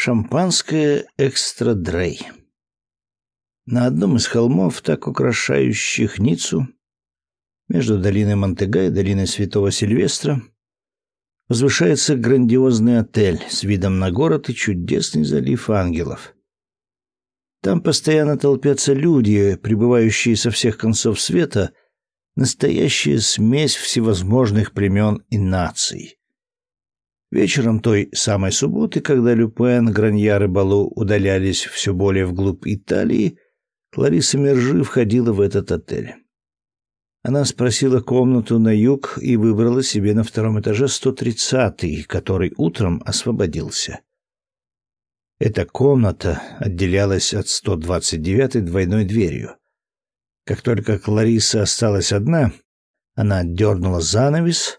Шампанское экстра дрей. На одном из холмов, так украшающих Ниццу, между долиной Монтега и долиной Святого Сильвестра, возвышается грандиозный отель с видом на город и чудесный залив ангелов. Там постоянно толпятся люди, прибывающие со всех концов света, настоящая смесь всевозможных племен и наций. Вечером той самой субботы, когда Люпен, Граньяр и Балу удалялись все более вглубь Италии, Клариса Мержи входила в этот отель. Она спросила комнату на юг и выбрала себе на втором этаже 130-й, который утром освободился. Эта комната отделялась от 129-й двойной дверью. Как только Клариса осталась одна, она дернула занавес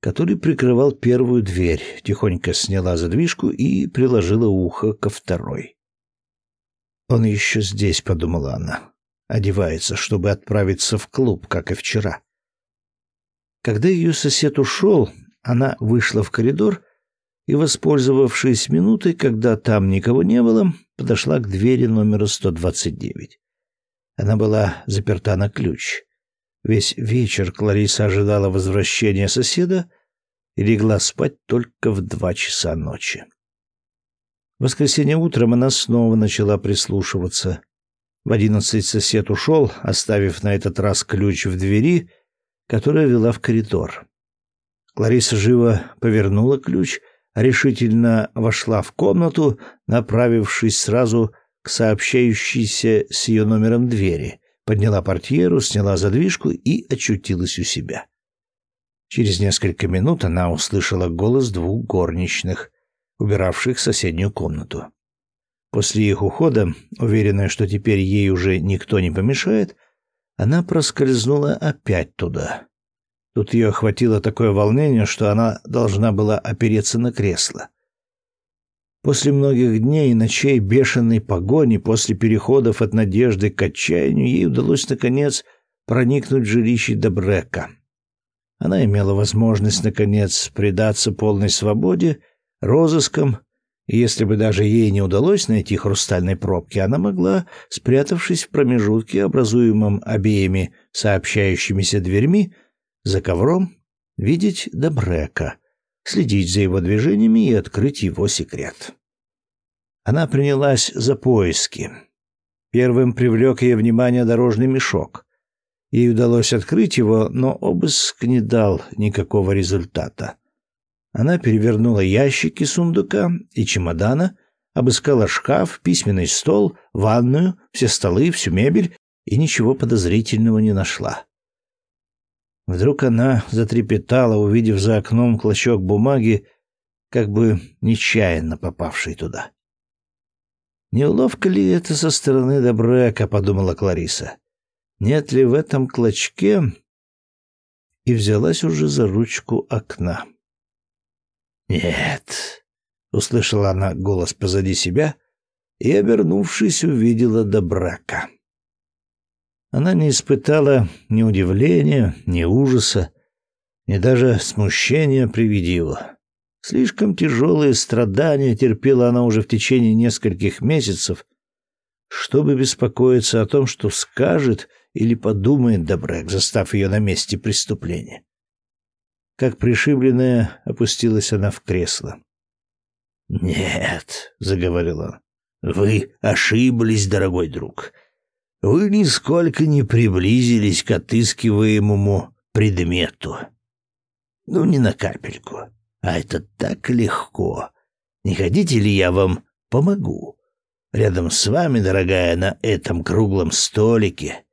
который прикрывал первую дверь, тихонько сняла задвижку и приложила ухо ко второй. «Он еще здесь», — подумала она. «Одевается, чтобы отправиться в клуб, как и вчера». Когда ее сосед ушел, она вышла в коридор и, воспользовавшись минутой, когда там никого не было, подошла к двери номера 129. Она была заперта на ключ. Весь вечер Клариса ожидала возвращения соседа и легла спать только в два часа ночи. В воскресенье утром она снова начала прислушиваться. В одиннадцать сосед ушел, оставив на этот раз ключ в двери, которая вела в коридор. Клариса живо повернула ключ, решительно вошла в комнату, направившись сразу к сообщающейся с ее номером двери, подняла портьеру, сняла задвижку и очутилась у себя. Через несколько минут она услышала голос двух горничных, убиравших соседнюю комнату. После их ухода, уверенная, что теперь ей уже никто не помешает, она проскользнула опять туда. Тут ее охватило такое волнение, что она должна была опереться на кресло. После многих дней и ночей бешеной погони, после переходов от надежды к отчаянию, ей удалось, наконец, проникнуть в жилище Добрека. Она имела возможность, наконец, предаться полной свободе, розыскам, и если бы даже ей не удалось найти хрустальной пробки, она могла, спрятавшись в промежутке, образуемом обеими сообщающимися дверьми, за ковром, видеть Добрека, следить за его движениями и открыть его секрет. Она принялась за поиски. Первым привлек ее внимание дорожный мешок. Ей удалось открыть его, но обыск не дал никакого результата. Она перевернула ящики сундука и чемодана, обыскала шкаф, письменный стол, ванную, все столы, всю мебель и ничего подозрительного не нашла. Вдруг она затрепетала, увидев за окном клочок бумаги, как бы нечаянно попавший туда. «Неуловко ли это со стороны Добрека?» — подумала Клариса нет ли в этом клочке, и взялась уже за ручку окна. «Нет», — услышала она голос позади себя и, обернувшись, увидела Добрака. Она не испытала ни удивления, ни ужаса, ни даже смущения при виде его. Слишком тяжелые страдания терпела она уже в течение нескольких месяцев, чтобы беспокоиться о том, что скажет или подумает Добрек, застав ее на месте преступления. Как пришибленная, опустилась она в кресло. «Нет», — заговорил он, — «вы ошиблись, дорогой друг. Вы нисколько не приблизились к отыскиваемому предмету. Ну, не на капельку. А это так легко. Не хотите ли я вам помогу? Рядом с вами, дорогая, на этом круглом столике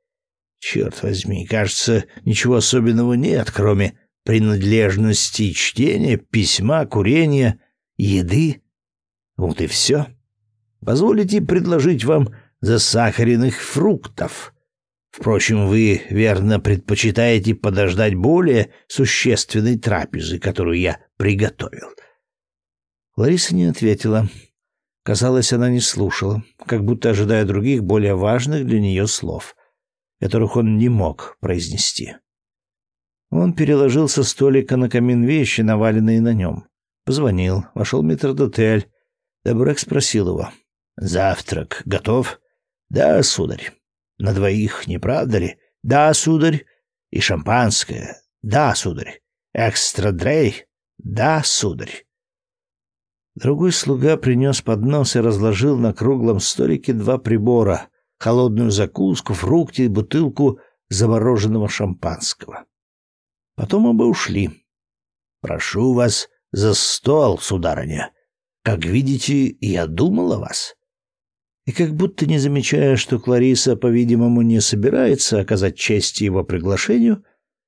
Черт возьми, кажется, ничего особенного нет, кроме принадлежности чтения, письма, курения, еды. Вот и все. Позволите предложить вам засахаренных фруктов. Впрочем, вы, верно, предпочитаете подождать более существенной трапезы, которую я приготовил. Лариса не ответила. Казалось, она не слушала, как будто ожидая других, более важных для нее слов которых он не мог произнести. Он переложил со столика на камин вещи, наваленные на нем. Позвонил, вошел метрдотель, Добрек спросил его. «Завтрак готов?» «Да, сударь». «На двоих, не правда ли?» «Да, сударь». «И шампанское?» «Да, сударь». «Экстра дрей?» «Да, сударь». Другой слуга принес поднос и разложил на круглом столике два прибора — холодную закуску, фрукты и бутылку замороженного шампанского. Потом оба ушли. «Прошу вас за стол, сударыня. Как видите, я думал о вас». И как будто не замечая, что Клариса, по-видимому, не собирается оказать честь его приглашению,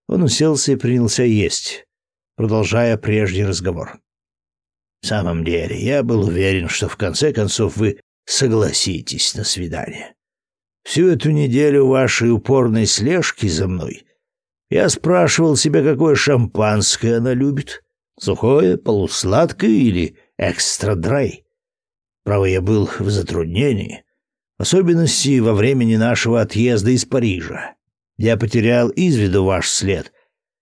он уселся и принялся есть, продолжая прежний разговор. «В самом деле, я был уверен, что в конце концов вы согласитесь на свидание. Всю эту неделю вашей упорной слежки за мной я спрашивал себя, какое шампанское она любит. Сухое, полусладкое или экстра-драй. Право, я был в затруднении. В особенности во времени нашего отъезда из Парижа. Я потерял из виду ваш след.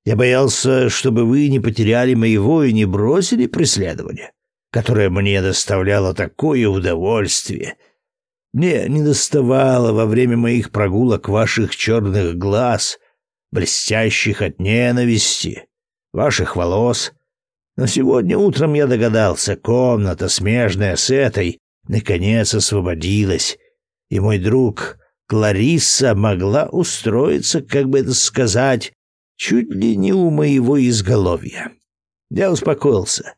Я боялся, чтобы вы не потеряли моего и не бросили преследование, которое мне доставляло такое удовольствие — мне не доставало во время моих прогулок ваших черных глаз, блестящих от ненависти, ваших волос. Но сегодня утром я догадался, комната, смежная с этой, наконец освободилась, и мой друг Кларисса могла устроиться, как бы это сказать, чуть ли не у моего изголовья. Я успокоился.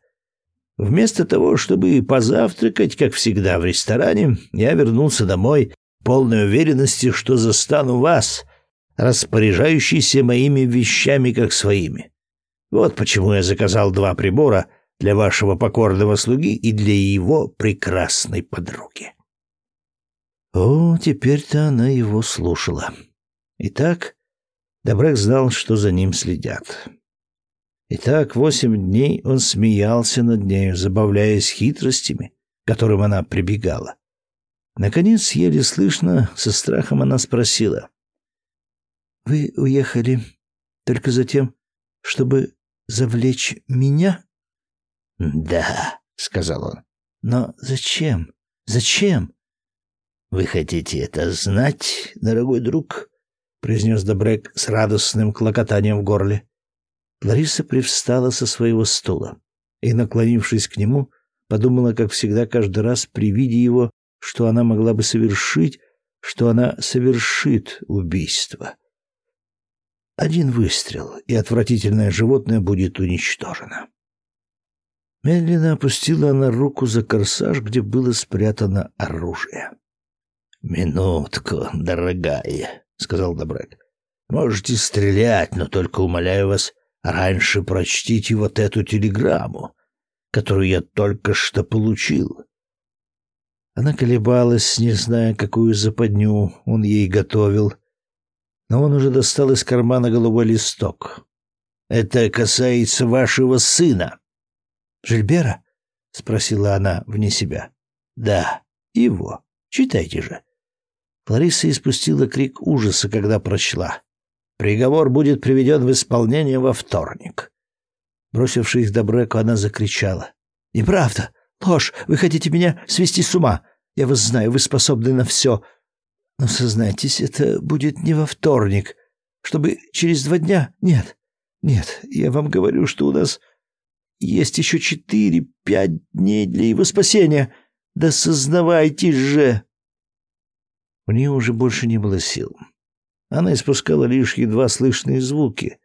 Вместо того, чтобы позавтракать, как всегда, в ресторане, я вернулся домой, полной уверенности, что застану вас, распоряжающийся моими вещами как своими. Вот почему я заказал два прибора для вашего покорного слуги и для его прекрасной подруги. О, теперь-то она его слушала. Итак, Добрек знал, что за ним следят. И так восемь дней он смеялся над нею, забавляясь хитростями, к которым она прибегала. Наконец, еле слышно, со страхом она спросила. «Вы уехали только за тем, чтобы завлечь меня?» «Да», — сказал он. «Но зачем? Зачем?» «Вы хотите это знать, дорогой друг?» — произнес Добрек с радостным клокотанием в горле. Лариса привстала со своего стула и, наклонившись к нему, подумала, как всегда, каждый раз при виде его, что она могла бы совершить, что она совершит убийство. Один выстрел, и отвратительное животное будет уничтожено. Медленно опустила она руку за корсаж, где было спрятано оружие. «Минутку, дорогая», — сказал Добрек. «Можете стрелять, но только умоляю вас, Раньше прочтите вот эту телеграмму, которую я только что получил. Она колебалась, не зная, какую западню он ей готовил, но он уже достал из кармана голубой листок. Это касается вашего сына. Жильбера? спросила она вне себя. Да, его. Читайте же. Лариса испустила крик ужаса, когда прочла. Приговор будет приведен в исполнение во вторник. Бросившись к Добреку, она закричала. «Неправда! Ложь! Вы хотите меня свести с ума! Я вас знаю, вы способны на все. Но сознайтесь, это будет не во вторник. Чтобы через два дня... Нет, нет, я вам говорю, что у нас есть еще четыре-пять дней для его спасения. Да сознавайтесь же!» У нее уже больше не было сил. Она испускала лишь едва слышные звуки.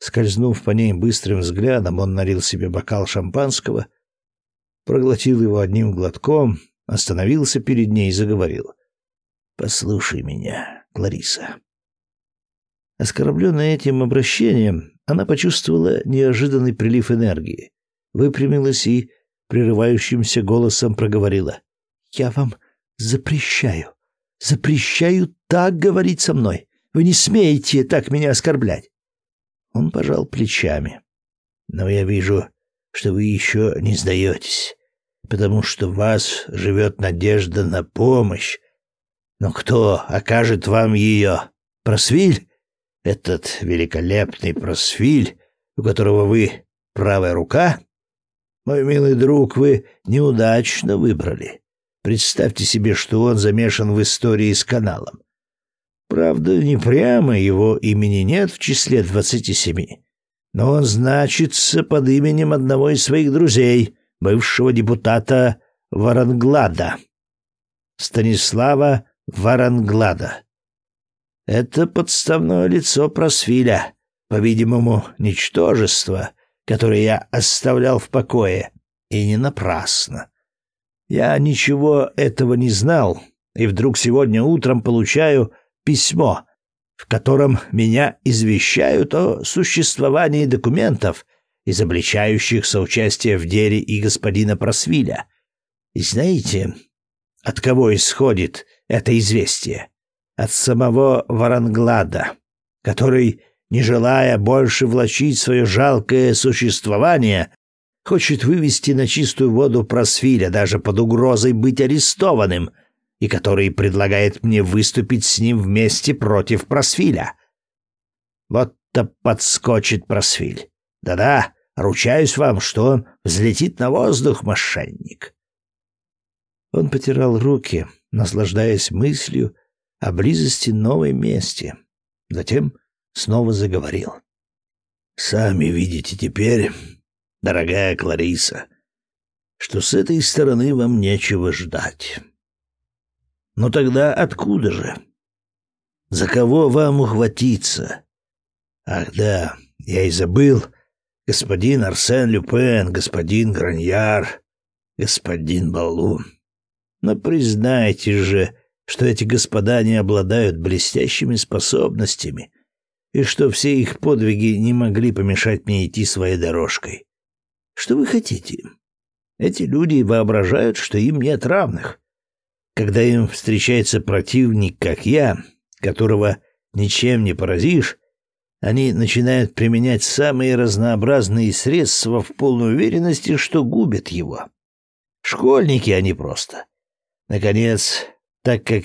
Скользнув по ней быстрым взглядом, он налил себе бокал шампанского, проглотил его одним глотком, остановился перед ней и заговорил. «Послушай меня, Клариса». Оскорбленная этим обращением, она почувствовала неожиданный прилив энергии, выпрямилась и прерывающимся голосом проговорила. «Я вам запрещаю, запрещаю так говорить со мной. Вы не смеете так меня оскорблять. Он пожал плечами. Но я вижу, что вы еще не сдаетесь, потому что в вас живет надежда на помощь. Но кто окажет вам ее? Просвиль? Этот великолепный просвиль, у которого вы правая рука? Мой милый друг, вы неудачно выбрали. Представьте себе, что он замешан в истории с каналом. Правда, не прямо его имени нет в числе двадцати семи, но он значится под именем одного из своих друзей, бывшего депутата Варанглада, Станислава Варанглада. Это подставное лицо Просвиля, по-видимому, ничтожество, которое я оставлял в покое, и не напрасно. Я ничего этого не знал, и вдруг сегодня утром получаю письмо, в котором меня извещают о существовании документов, изобличающих соучастие в деле и господина Просвиля. И знаете, от кого исходит это известие? От самого Варанглада, который, не желая больше влачить свое жалкое существование, хочет вывести на чистую воду Просвиля даже под угрозой быть арестованным — и который предлагает мне выступить с ним вместе против Просвиля. Вот-то подскочит Просвиль. Да-да, ручаюсь вам, что он взлетит на воздух, мошенник. Он потирал руки, наслаждаясь мыслью о близости новой мести. Затем снова заговорил. «Сами видите теперь, дорогая Клариса, что с этой стороны вам нечего ждать. Но тогда откуда же? За кого вам ухватиться? Ах да, я и забыл. Господин Арсен Люпен, господин Граньяр, господин Балу. Но признайте же, что эти господа не обладают блестящими способностями, и что все их подвиги не могли помешать мне идти своей дорожкой. Что вы хотите? Эти люди воображают, что им нет равных. Когда им встречается противник, как я, которого ничем не поразишь, они начинают применять самые разнообразные средства в полной уверенности, что губят его. Школьники они просто. Наконец, так как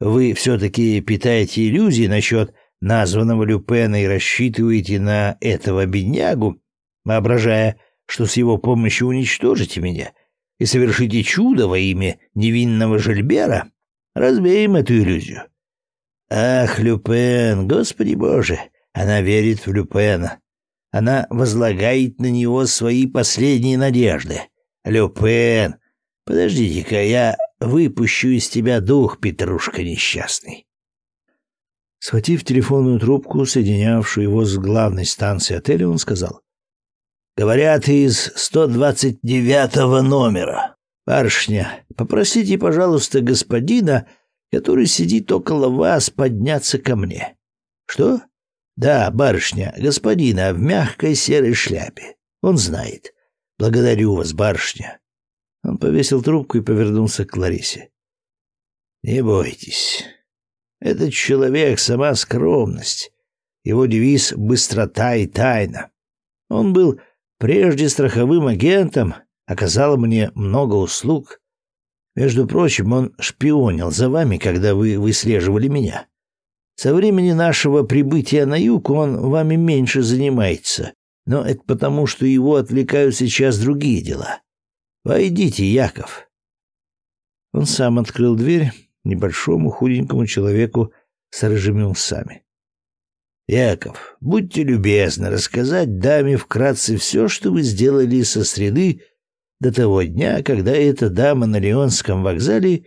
вы все-таки питаете иллюзии насчет названного Люпена и рассчитываете на этого беднягу, воображая, что с его помощью уничтожите меня, и совершите чудо во имя невинного Жильбера, разбеем эту иллюзию. Ах, Люпен, Господи Боже, она верит в Люпена. Она возлагает на него свои последние надежды. Люпен, подождите-ка, я выпущу из тебя дух, Петрушка несчастный. Схватив телефонную трубку, соединявшую его с главной станцией отеля, он сказал. Говорят, из 129 номера. Барышня, попросите, пожалуйста, господина, который сидит около вас, подняться ко мне. Что? Да, барышня, господина в мягкой серой шляпе. Он знает. Благодарю вас, барышня. Он повесил трубку и повернулся к Ларисе. Не бойтесь. Этот человек сама скромность. Его девиз быстрота и тайна. Он был прежде страховым агентом, оказал мне много услуг. Между прочим, он шпионил за вами, когда вы выслеживали меня. Со времени нашего прибытия на юг он вами меньше занимается, но это потому, что его отвлекают сейчас другие дела. Войдите, Яков. Он сам открыл дверь небольшому худенькому человеку с рыжими усами. Яков, будьте любезны рассказать даме вкратце все, что вы сделали со среды до того дня, когда эта дама на Леонском вокзале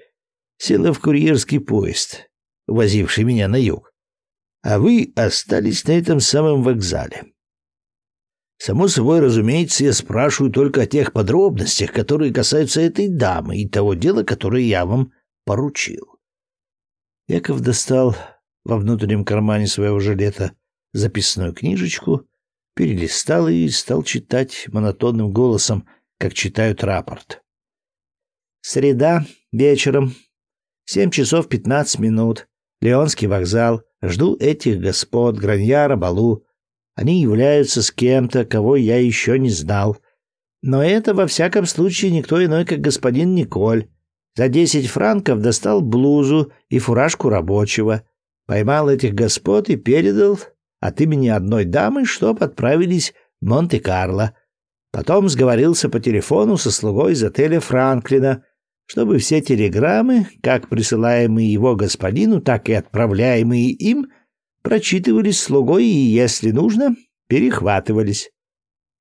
села в курьерский поезд, возивший меня на юг, а вы остались на этом самом вокзале. Само собой, разумеется, я спрашиваю только о тех подробностях, которые касаются этой дамы и того дела, которое я вам поручил. Яков достал во внутреннем кармане своего жилета записную книжечку, перелистал и стал читать монотонным голосом, как читают рапорт. Среда, вечером, семь часов пятнадцать минут, Леонский вокзал, жду этих господ, Граньяра, Балу. Они являются с кем-то, кого я еще не знал. Но это, во всяком случае, никто иной, как господин Николь. За десять франков достал блузу и фуражку рабочего поймал этих господ и передал от имени одной дамы, чтоб отправились в Монте-Карло. Потом сговорился по телефону со слугой из отеля Франклина, чтобы все телеграммы, как присылаемые его господину, так и отправляемые им, прочитывались слугой и, если нужно, перехватывались.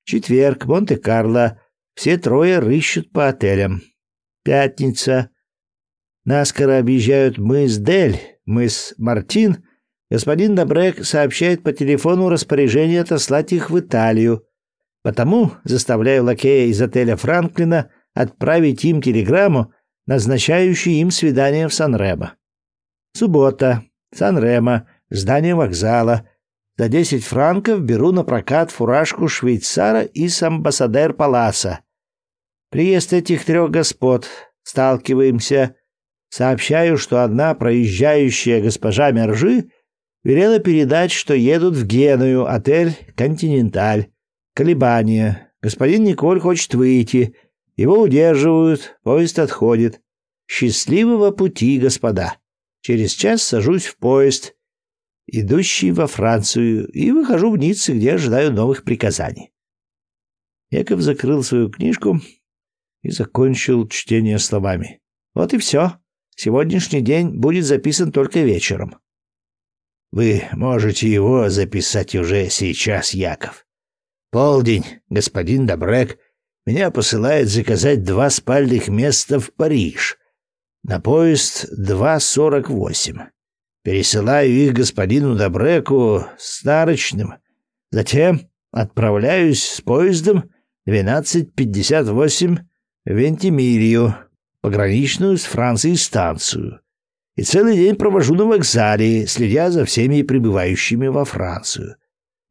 Четверг, Монте-Карло, все трое рыщут по отелям. Пятница. Наскоро объезжают мыс Дель, мыс Мартин. Господин Добрек сообщает по телефону распоряжение отослать их в Италию. Потому заставляю лакея из отеля Франклина отправить им телеграмму, назначающую им свидание в Сан-Ремо. Суббота. Сан-Ремо. Здание вокзала. За десять франков беру на прокат фуражку швейцара из амбассадер Паласа. Приезд этих трех господ. Сталкиваемся. Сообщаю, что одна проезжающая госпожа Мержи велела передать, что едут в Геную, отель «Континенталь». Колебания. Господин Николь хочет выйти. Его удерживают, поезд отходит. Счастливого пути, господа. Через час сажусь в поезд, идущий во Францию, и выхожу в Ницце, где ожидаю новых приказаний. Яков закрыл свою книжку и закончил чтение словами. Вот и все. Сегодняшний день будет записан только вечером. Вы можете его записать уже сейчас, Яков. Полдень, господин Добрек меня посылает заказать два спальных места в Париж. На поезд 2.48. Пересылаю их господину Добреку с нарочным. Затем отправляюсь с поездом 12.58 в Вентимирию, пограничную с Францией станцию. И целый день провожу на вокзале, следя за всеми прибывающими во Францию.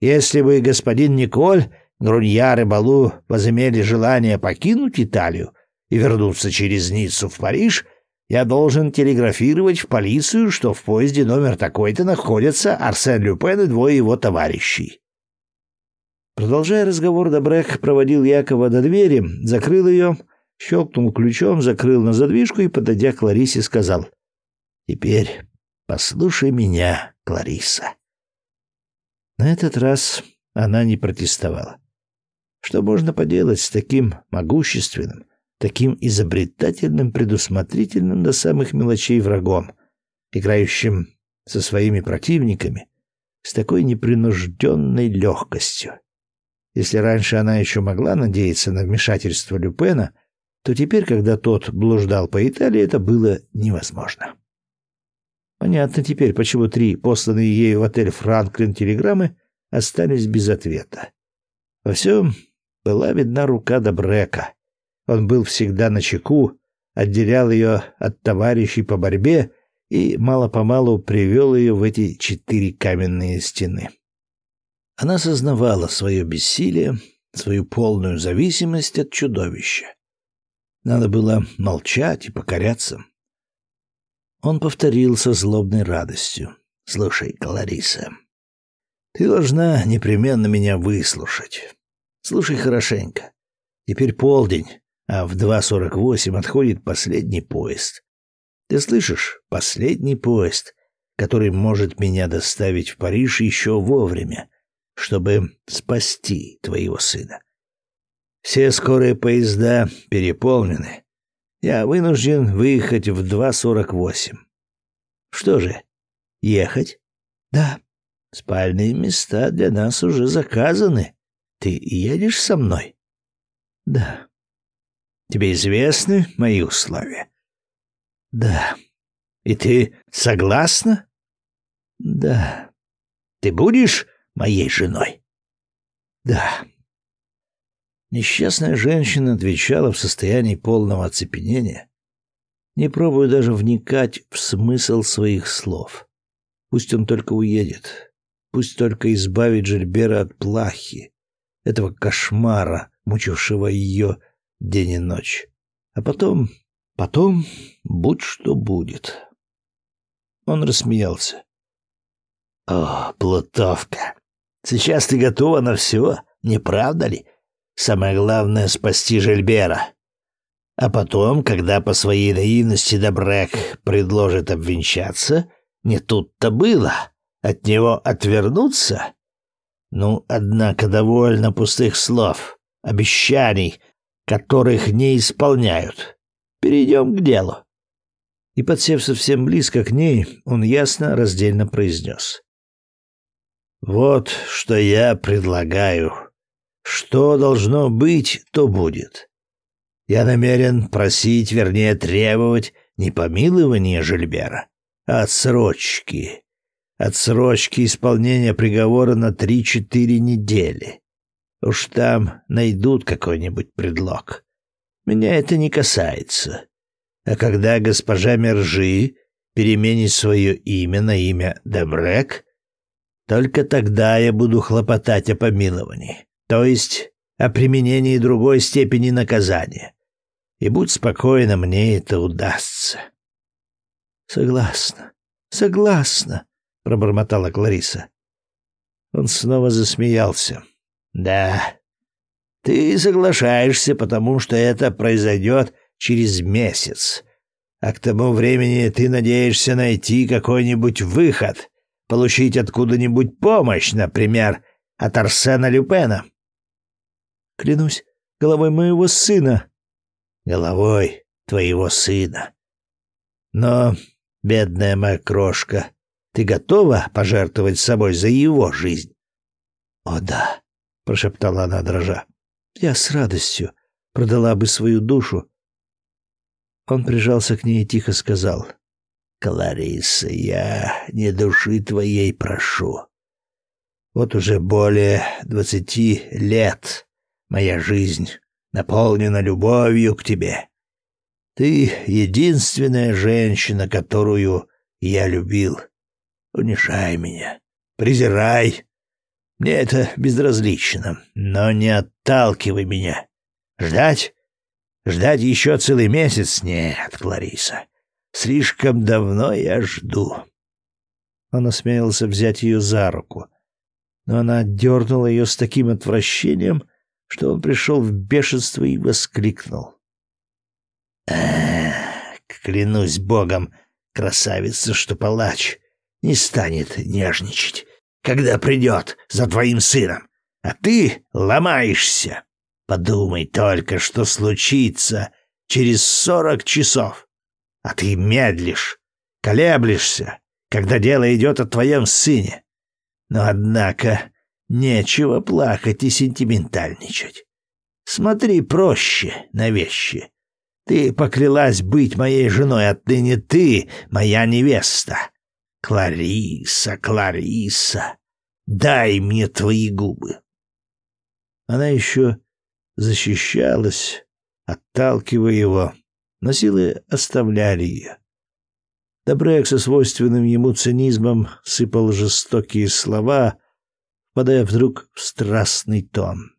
Если бы господин Николь, Груньяр и Балу возымели желание покинуть Италию и вернуться через Ниццу в Париж, я должен телеграфировать в полицию, что в поезде номер такой-то находятся Арсен Люпен и двое его товарищей. Продолжая разговор, Добрек проводил Якова до двери, закрыл ее, щелкнул ключом, закрыл на задвижку и, подойдя к Ларисе, сказал «Теперь послушай меня, Клариса». На этот раз она не протестовала. Что можно поделать с таким могущественным, таким изобретательным, предусмотрительным до самых мелочей врагом, играющим со своими противниками с такой непринужденной легкостью? Если раньше она еще могла надеяться на вмешательство Люпена, то теперь, когда тот блуждал по Италии, это было невозможно. Понятно теперь, почему три посланные ею в отель Франклин телеграммы остались без ответа. Во всем была видна рука Добрека. Он был всегда на чеку, отделял ее от товарищей по борьбе и мало-помалу привел ее в эти четыре каменные стены. Она сознавала свое бессилие, свою полную зависимость от чудовища. Надо было молчать и покоряться. Он повторил со злобной радостью. «Слушай, Клариса, ты должна непременно меня выслушать. Слушай хорошенько. Теперь полдень, а в 2.48 отходит последний поезд. Ты слышишь? Последний поезд, который может меня доставить в Париж еще вовремя, чтобы спасти твоего сына. Все скорые поезда переполнены. Я вынужден выехать в 2.48. Что же, ехать? Да. Спальные места для нас уже заказаны. Ты едешь со мной? Да. Тебе известны мои условия? Да. И ты согласна? Да. Ты будешь моей женой? Да. Несчастная женщина отвечала в состоянии полного оцепенения, не пробуя даже вникать в смысл своих слов. Пусть он только уедет, пусть только избавит Жильбера от плахи, этого кошмара, мучившего ее день и ночь. А потом, потом, будь что будет. Он рассмеялся. «О, плутовка, сейчас ты готова на все, не правда ли? Самое главное — спасти Жильбера. А потом, когда по своей наивности Добрек предложит обвенчаться, не тут-то было. От него отвернуться ну, однако, довольно пустых слов. обещаний, которых не исполняют. Перейдем к делу. И, подсев совсем близко к ней, он ясно, раздельно произнес. «Вот что я предлагаю. Что должно быть, то будет. Я намерен просить, вернее, требовать не помилования Жильбера, а отсрочки. Отсрочки исполнения приговора на три-четыре недели. Уж там найдут какой-нибудь предлог. Меня это не касается. А когда госпожа Мержи переменит свое имя на имя Дебрек, только тогда я буду хлопотать о помиловании, то есть о применении другой степени наказания. И будь спокойна, мне это удастся. Согласна, согласна, пробормотала Клариса. Он снова засмеялся. Да. Ты соглашаешься, потому что это произойдет через месяц. А к тому времени ты надеешься найти какой-нибудь выход, получить откуда-нибудь помощь, например, от Арсена Люпена. Клянусь головой моего сына. Головой твоего сына. Но, бедная моя крошка, ты готова пожертвовать собой за его жизнь? О да, прошептала она дрожа. Я с радостью продала бы свою душу. Он прижался к ней и тихо сказал: "Клариса, я не души твоей прошу. Вот уже более двадцати лет моя жизнь наполнена любовью к тебе. Ты единственная женщина, которую я любил. Унижай меня, презирай, мне это безразлично, но не отталкивай меня. Ждать? Ждать еще целый месяц? Нет, Клариса. Слишком давно я жду. Он осмелился взять ее за руку, но она дернула ее с таким отвращением, что он пришел в бешенство и воскликнул. «Эх, клянусь богом, красавица, что палач не станет нежничать когда придет за твоим сыном, а ты ломаешься. Подумай только, что случится через сорок часов. А ты медлишь, колеблешься, когда дело идет о твоем сыне. Но, однако, нечего плакать и сентиментальничать. Смотри проще на вещи. Ты поклялась быть моей женой, отныне ты моя невеста. Клариса, Клариса, дай мне твои губы. Она еще защищалась, отталкивая его, но силы оставляли ее. Добрек со свойственным ему цинизмом сыпал жестокие слова, впадая вдруг в страстный тон.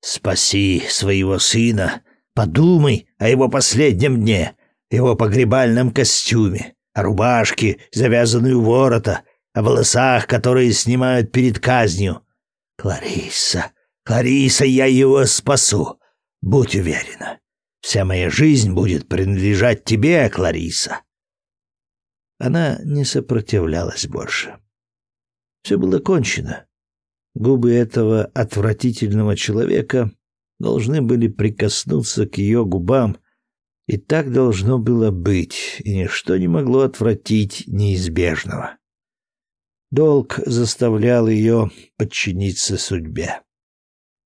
«Спаси своего сына, подумай о его последнем дне, его погребальном костюме, о рубашке, завязанной у ворота, о волосах, которые снимают перед казнью. Клариса, Клариса, я его спасу. Будь уверена. Вся моя жизнь будет принадлежать тебе, Клариса. Она не сопротивлялась больше. Все было кончено. Губы этого отвратительного человека должны были прикоснуться к ее губам, и так должно было быть, и ничто не могло отвратить неизбежного. Долг заставлял ее подчиниться судьбе.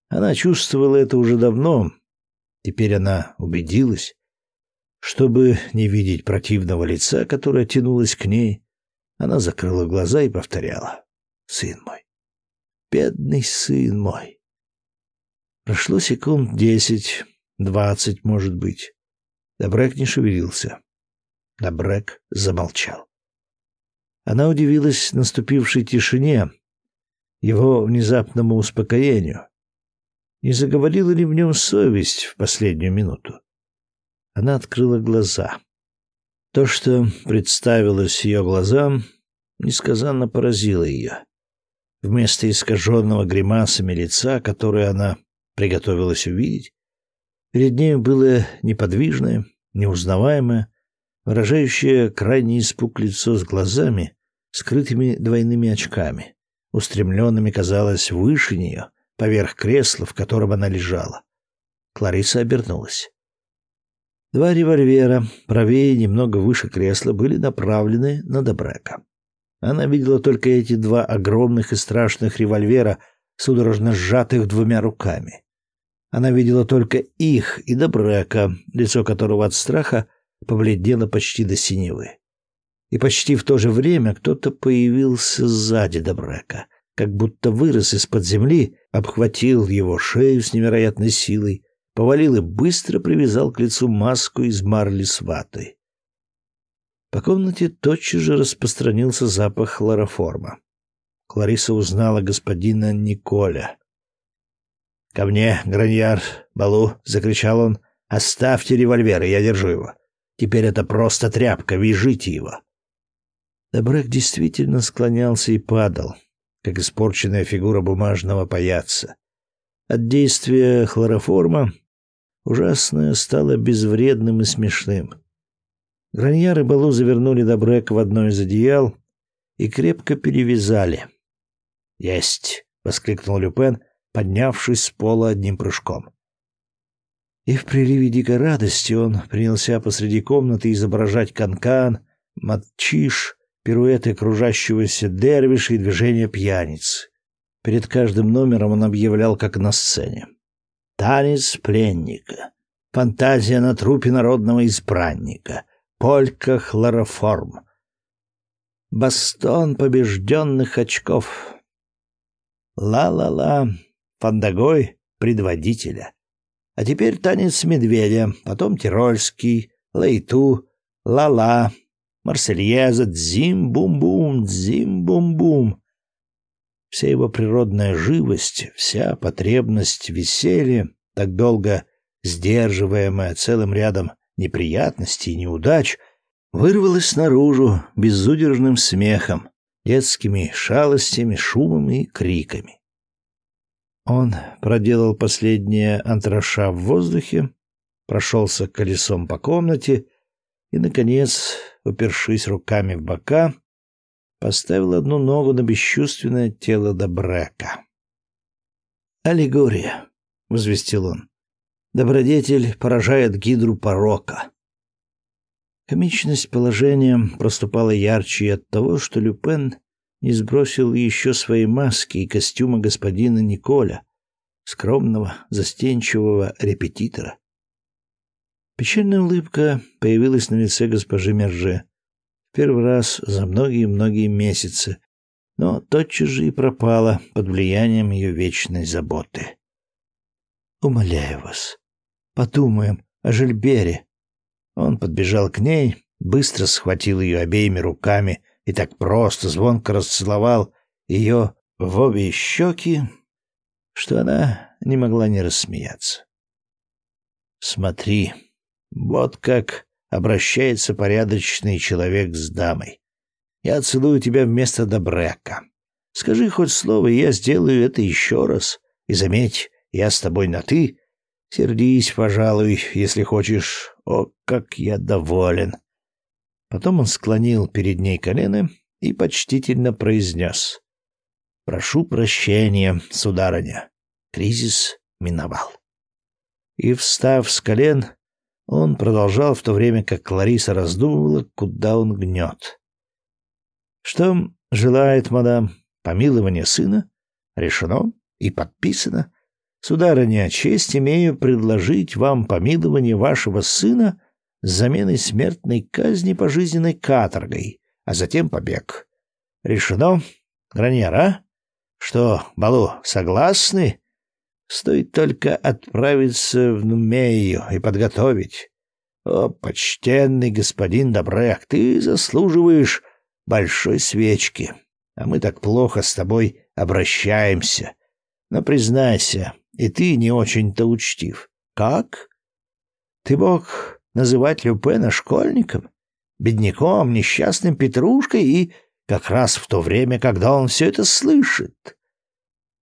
Она чувствовала это уже давно. Теперь она убедилась. Чтобы не видеть противного лица, которое тянулось к ней, она закрыла глаза и повторяла. «Сын мой! Бедный сын мой!» Прошло секунд десять, двадцать, может быть. Добрек не шевелился. Добрек замолчал. Она удивилась наступившей тишине, его внезапному успокоению. Не заговорила ли в нем совесть в последнюю минуту? Она открыла глаза. То, что представилось ее глазам, несказанно поразило ее. Вместо искаженного гримасами лица, которое она приготовилась увидеть, перед ней было неподвижное, неузнаваемое, выражающее крайний испуг лицо с глазами, скрытыми двойными очками, устремленными, казалось, выше нее, поверх кресла, в котором она лежала. Клариса обернулась. Два револьвера, правее и немного выше кресла, были направлены на Добрека. Она видела только эти два огромных и страшных револьвера, судорожно сжатых двумя руками. Она видела только их и Добрека, лицо которого от страха побледнело почти до синевы. И почти в то же время кто-то появился сзади Добрека, как будто вырос из-под земли, обхватил его шею с невероятной силой, повалил и быстро привязал к лицу маску из марли с ватой. По комнате тотчас же распространился запах хлороформа. Клариса узнала господина Николя. «Ко мне, Граньяр, Балу!» — закричал он. «Оставьте револьвер, я держу его. Теперь это просто тряпка, вяжите его». Добрек действительно склонялся и падал, как испорченная фигура бумажного паяца. От действия хлороформа ужасное стало безвредным и смешным. Граньяр и Балу завернули Добрека в одно из одеял и крепко перевязали. «Есть!» — воскликнул Люпен — поднявшись с пола одним прыжком. И в приливе дикой радости он принялся посреди комнаты изображать канкан, матчиш, пируэты кружащегося дервиша и движения пьяниц. Перед каждым номером он объявлял, как на сцене. «Танец пленника», «Фантазия на трупе народного избранника», «Полька хлороформ», «Бастон побежденных очков», «Ла-ла-ла», Фандагой — предводителя. А теперь танец медведя, потом тирольский, лейту, ла-ла, марсельеза, дзим-бум-бум, дзим-бум-бум. Вся его природная живость, вся потребность веселья, так долго сдерживаемая целым рядом неприятностей и неудач, вырвалась наружу безудержным смехом, детскими шалостями, шумом и криками. Он проделал последнее антраша в воздухе, прошелся колесом по комнате и, наконец, упершись руками в бока, поставил одну ногу на бесчувственное тело Добрека. «Аллегория», — возвестил он. «Добродетель поражает гидру порока». Комичность положения проступала ярче от того, что Люпен не сбросил еще свои маски и костюма господина Николя, скромного, застенчивого репетитора. Печальная улыбка появилась на лице госпожи Мерже. Первый раз за многие-многие месяцы, но тотчас же и пропала под влиянием ее вечной заботы. «Умоляю вас, подумаем о Жильбере». Он подбежал к ней, быстро схватил ее обеими руками и так просто звонко расцеловал ее в обе щеки, что она не могла не рассмеяться. «Смотри, вот как обращается порядочный человек с дамой. Я целую тебя вместо Добрека. Скажи хоть слово, и я сделаю это еще раз. И заметь, я с тобой на «ты». Сердись, пожалуй, если хочешь. О, как я доволен. Потом он склонил перед ней колено и почтительно произнес. «Прошу прощения, сударыня. Кризис миновал». И, встав с колен, он продолжал в то время, как Клариса раздумывала, куда он гнет. «Что желает мадам? Помилование сына? Решено и подписано. Сударыня, честь имею предложить вам помилование вашего сына — с заменой смертной казни пожизненной каторгой, а затем побег. Решено. Граньер, а? Что, Балу, согласны? Стоит только отправиться в Нумею и подготовить. О, почтенный господин Добрек, ты заслуживаешь большой свечки, а мы так плохо с тобой обращаемся. Но признайся, и ты не очень-то учтив. Как? Ты мог называть Люпена школьником, бедняком, несчастным Петрушкой и как раз в то время, когда он все это слышит.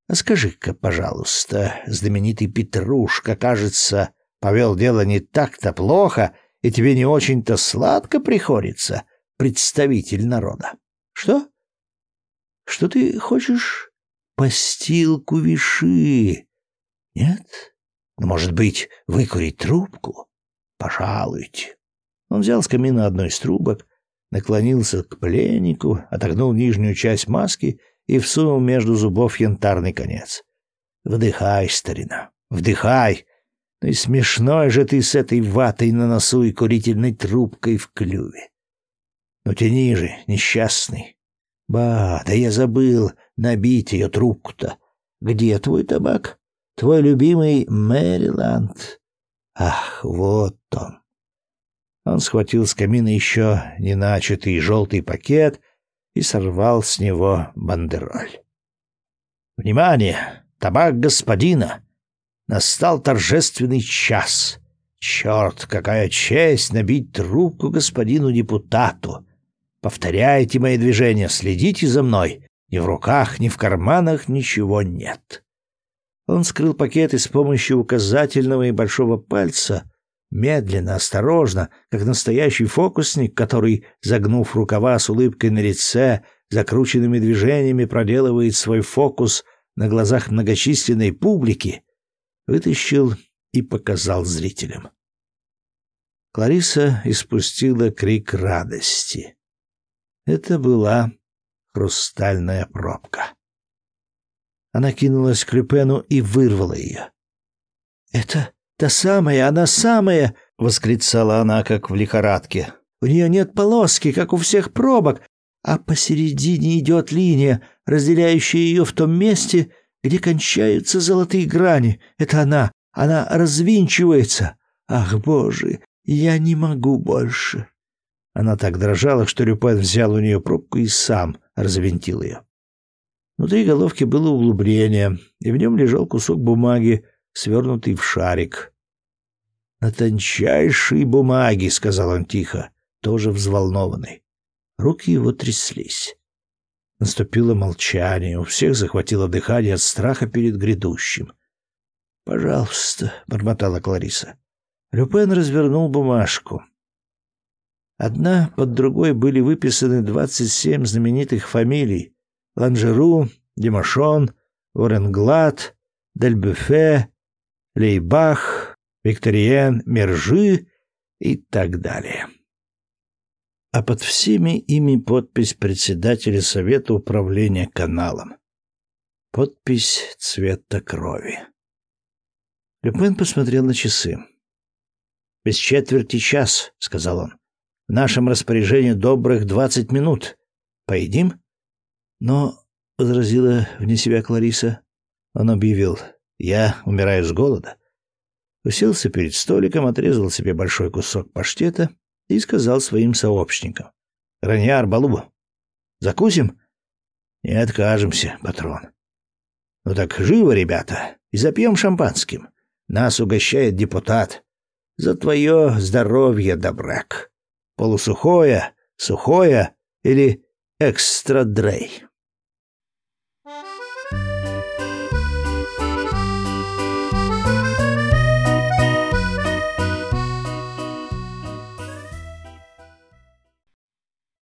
А скажи-ка, пожалуйста, знаменитый Петрушка, кажется, повел дело не так-то плохо, и тебе не очень-то сладко приходится, представитель народа. Что? Что ты хочешь постилку виши. Нет? Ну, может быть, выкурить трубку? Пожалуйте. Он взял с камина одну из трубок, наклонился к пленнику, отогнул нижнюю часть маски и всунул между зубов янтарный конец. Вдыхай, старина, вдыхай. Ну и смешной же ты с этой ватой на носу и курительной трубкой в клюве. Ну тяни же, несчастный. Ба, да я забыл набить ее трубку-то. Где твой табак? Твой любимый Мэриланд. Ах, вот он. Он схватил с камина еще не начатый желтый пакет и сорвал с него бандероль. «Внимание! Табак господина! Настал торжественный час! Черт, какая честь набить трубку господину депутату! Повторяйте мои движения, следите за мной! Ни в руках, ни в карманах ничего нет!» Он скрыл пакет и с помощью указательного и большого пальца Медленно, осторожно, как настоящий фокусник, который, загнув рукава с улыбкой на лице, закрученными движениями проделывает свой фокус на глазах многочисленной публики, вытащил и показал зрителям. Клариса испустила крик радости. Это была хрустальная пробка. Она кинулась к Люпену и вырвала ее. «Это «Та самая, она самая!» — восклицала она, как в лихорадке. «У нее нет полоски, как у всех пробок, а посередине идет линия, разделяющая ее в том месте, где кончаются золотые грани. Это она, она развинчивается. Ах, боже, я не могу больше!» Она так дрожала, что Рюпен взял у нее пробку и сам развинтил ее. Внутри головки было углубление, и в нем лежал кусок бумаги, свернутый в шарик. «На тончайшей бумаге», — сказал он тихо, тоже взволнованный. Руки его тряслись. Наступило молчание, у всех захватило дыхание от страха перед грядущим. «Пожалуйста», — бормотала Клариса. Люпен развернул бумажку. Одна под другой были выписаны двадцать семь знаменитых фамилий — Ланжеру, Димашон, Оренглад, Дельбюфе, Лейбах, Викториен, Мержи и так далее. А под всеми ими подпись председателя Совета управления каналом. Подпись цвета крови. Люпен посмотрел на часы. «Без четверти час», — сказал он. «В нашем распоряжении добрых двадцать минут. Поедим?» «Но», — возразила вне себя Клариса, — он объявил, я умираю с голода. Уселся перед столиком, отрезал себе большой кусок паштета и сказал своим сообщникам. «Раньяр, Балубу, закусим?» «Не откажемся, патрон». «Ну так живо, ребята, и запьем шампанским. Нас угощает депутат. За твое здоровье, добрак. Полусухое, сухое или экстра дрей?»